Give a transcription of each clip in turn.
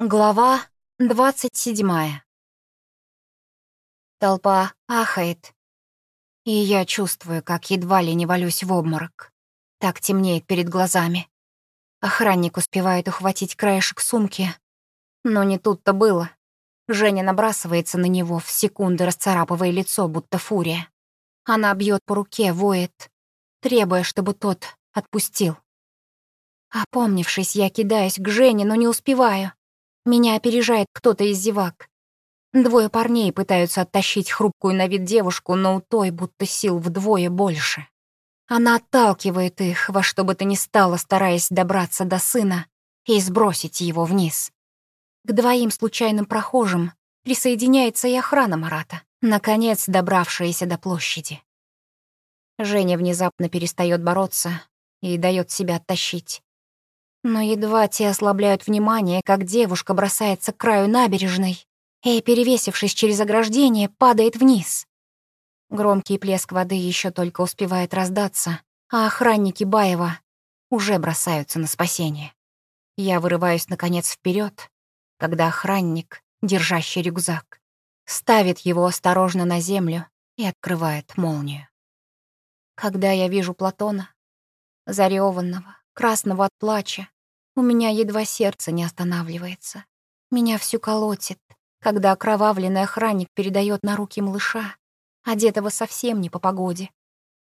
Глава двадцать седьмая. Толпа ахает, и я чувствую, как едва ли не валюсь в обморок. Так темнеет перед глазами. Охранник успевает ухватить краешек сумки, но не тут-то было. Женя набрасывается на него, в секунды расцарапывая лицо, будто фурия. Она бьет по руке, воет, требуя, чтобы тот отпустил. Опомнившись, я кидаюсь к Жене, но не успеваю. Меня опережает кто-то из зевак. Двое парней пытаются оттащить хрупкую на вид девушку, но у той будто сил вдвое больше. Она отталкивает их во что бы то ни стало, стараясь добраться до сына и сбросить его вниз. К двоим случайным прохожим присоединяется и охрана Марата, наконец добравшаяся до площади. Женя внезапно перестает бороться и дает себя оттащить. Но едва те ослабляют внимание, как девушка бросается к краю набережной и, перевесившись через ограждение, падает вниз. Громкий плеск воды еще только успевает раздаться, а охранники Баева уже бросаются на спасение. Я вырываюсь, наконец, вперед, когда охранник, держащий рюкзак, ставит его осторожно на землю и открывает молнию. Когда я вижу Платона, зареванного, красного от плача, у меня едва сердце не останавливается. Меня всю колотит, когда окровавленный охранник передает на руки малыша, одетого совсем не по погоде.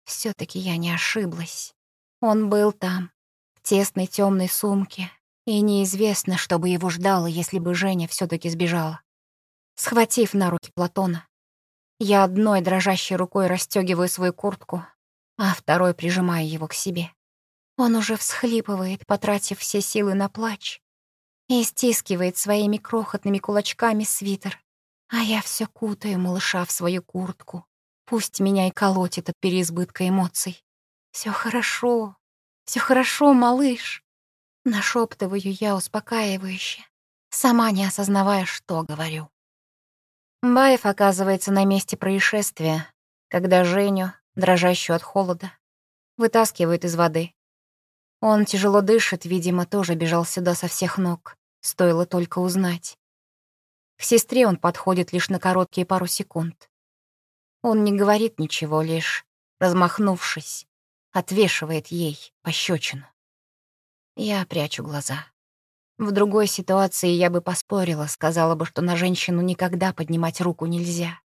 все таки я не ошиблась. Он был там, в тесной темной сумке, и неизвестно, что бы его ждало, если бы Женя все таки сбежала. Схватив на руки Платона, я одной дрожащей рукой расстегиваю свою куртку, а второй прижимаю его к себе. Он уже всхлипывает, потратив все силы на плач, и стискивает своими крохотными кулачками свитер. А я все кутаю малыша в свою куртку. Пусть меня и колотит от переизбытка эмоций. Все хорошо, все хорошо, малыш. Нашептываю я успокаивающе, сама не осознавая, что говорю. Баев оказывается на месте происшествия, когда Женю, дрожащую от холода, вытаскивают из воды. Он тяжело дышит, видимо, тоже бежал сюда со всех ног. Стоило только узнать. К сестре он подходит лишь на короткие пару секунд. Он не говорит ничего, лишь, размахнувшись, отвешивает ей пощечину. Я прячу глаза. В другой ситуации я бы поспорила, сказала бы, что на женщину никогда поднимать руку нельзя.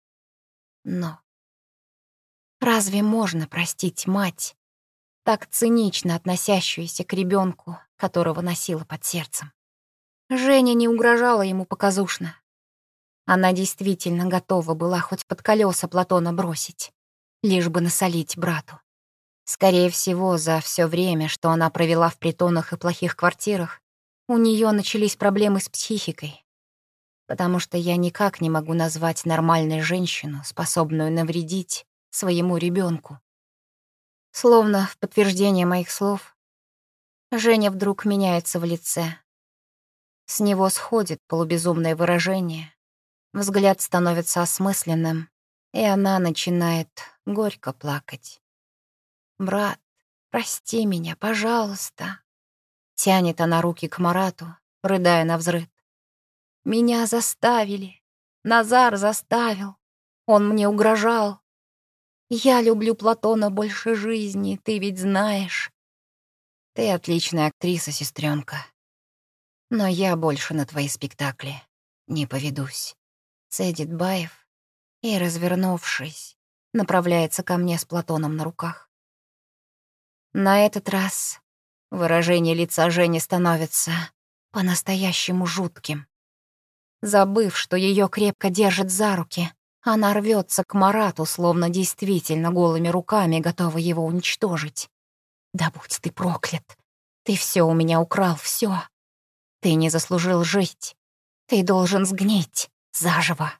Но разве можно простить мать, так цинично относящуюся к ребенку, которого носила под сердцем. Женя не угрожала ему показушно. Она действительно готова была хоть под колеса Платона бросить, лишь бы насолить брату. Скорее всего, за все время, что она провела в притонах и плохих квартирах, у нее начались проблемы с психикой. Потому что я никак не могу назвать нормальной женщину, способную навредить своему ребенку. Словно в подтверждение моих слов, Женя вдруг меняется в лице. С него сходит полубезумное выражение, взгляд становится осмысленным, и она начинает горько плакать. «Брат, прости меня, пожалуйста», — тянет она руки к Марату, рыдая на взрыд. «Меня заставили, Назар заставил, он мне угрожал, я люблю Платона больше жизни, ты ведь знаешь. Ты отличная актриса, сестренка. Но я больше на твои спектакли не поведусь. Цедит Баев и, развернувшись, направляется ко мне с Платоном на руках. На этот раз выражение лица Жени становится по-настоящему жутким. Забыв, что ее крепко держат за руки, она рвется к Марату, словно действительно голыми руками готова его уничтожить. «Да будь ты проклят! Ты все у меня украл, все. Ты не заслужил жить. Ты должен сгнить заживо».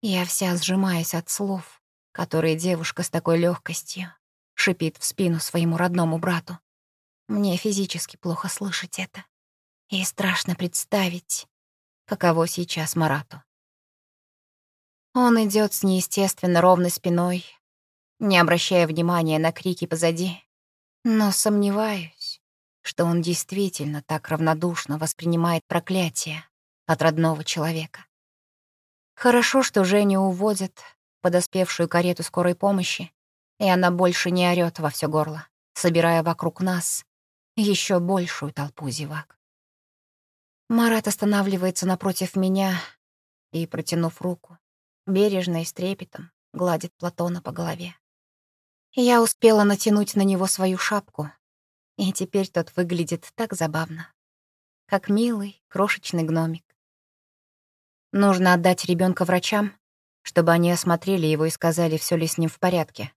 Я вся сжимаюсь от слов, которые девушка с такой легкостью шипит в спину своему родному брату. Мне физически плохо слышать это. И страшно представить, каково сейчас Марату. Он идет с неестественно ровной спиной, не обращая внимания на крики позади. Но сомневаюсь, что он действительно так равнодушно воспринимает проклятие от родного человека. Хорошо, что Женю уводят, подоспевшую карету скорой помощи, и она больше не орёт во все горло, собирая вокруг нас еще большую толпу зевак. Марат останавливается напротив меня и, протянув руку, бережно и с трепетом гладит Платона по голове. Я успела натянуть на него свою шапку, и теперь тот выглядит так забавно, как милый крошечный гномик. Нужно отдать ребенка врачам, чтобы они осмотрели его и сказали, все ли с ним в порядке.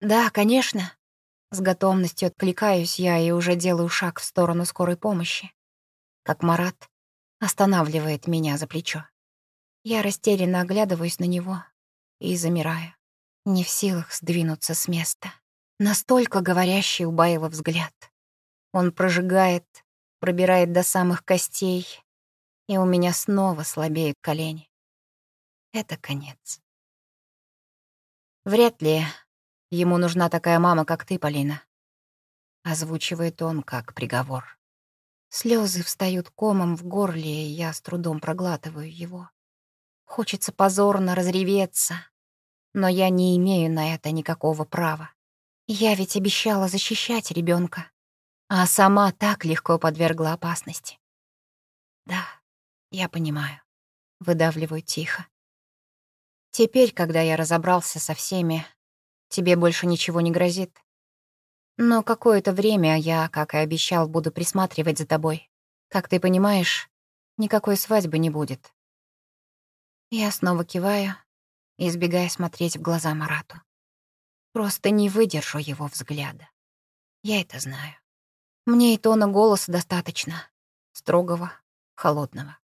Да, конечно. С готовностью откликаюсь я и уже делаю шаг в сторону скорой помощи, как Марат останавливает меня за плечо. Я растерянно оглядываюсь на него и замираю, не в силах сдвинуться с места. Настолько говорящий у Баева взгляд. Он прожигает, пробирает до самых костей, и у меня снова слабеют колени. Это конец. Вряд ли ему нужна такая мама, как ты, Полина. Озвучивает он как приговор. Слезы встают комом в горле, и я с трудом проглатываю его. Хочется позорно разреветься, но я не имею на это никакого права. Я ведь обещала защищать ребенка, а сама так легко подвергла опасности. Да, я понимаю. Выдавливаю тихо. Теперь, когда я разобрался со всеми, тебе больше ничего не грозит. Но какое-то время я, как и обещал, буду присматривать за тобой. Как ты понимаешь, никакой свадьбы не будет. Я снова киваю, избегая смотреть в глаза Марату. Просто не выдержу его взгляда. Я это знаю. Мне и тона голоса достаточно. Строгого, холодного.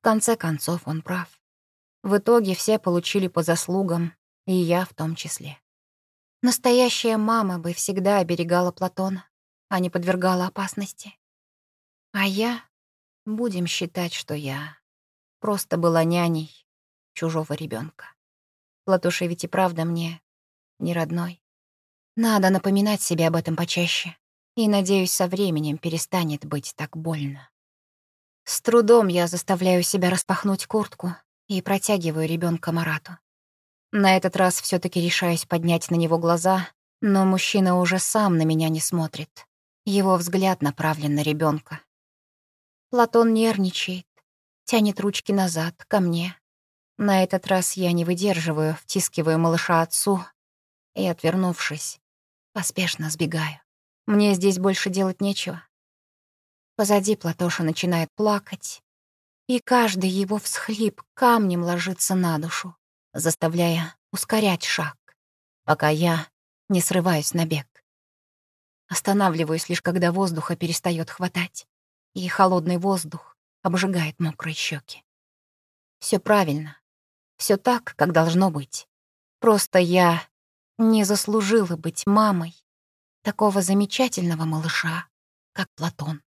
В конце концов, он прав. В итоге все получили по заслугам, и я в том числе. Настоящая мама бы всегда оберегала Платона, а не подвергала опасности. А я, будем считать, что я просто была няней чужого ребенка. Платоша ведь и правда мне не родной. Надо напоминать себе об этом почаще, и, надеюсь, со временем перестанет быть так больно. С трудом я заставляю себя распахнуть куртку и протягиваю ребенка Марату. На этот раз все таки решаюсь поднять на него глаза, но мужчина уже сам на меня не смотрит. Его взгляд направлен на ребенка. Платон нервничает, тянет ручки назад, ко мне. На этот раз я не выдерживаю, втискиваю малыша отцу и, отвернувшись, поспешно сбегаю. Мне здесь больше делать нечего. Позади Платоша начинает плакать, и каждый его всхлип камнем ложится на душу, заставляя ускорять шаг, пока я не срываюсь на бег. Останавливаюсь лишь, когда воздуха перестает хватать, и холодный воздух обжигает мокрые щеки. Все правильно, все так, как должно быть. Просто я не заслужила быть мамой такого замечательного малыша, как Платон.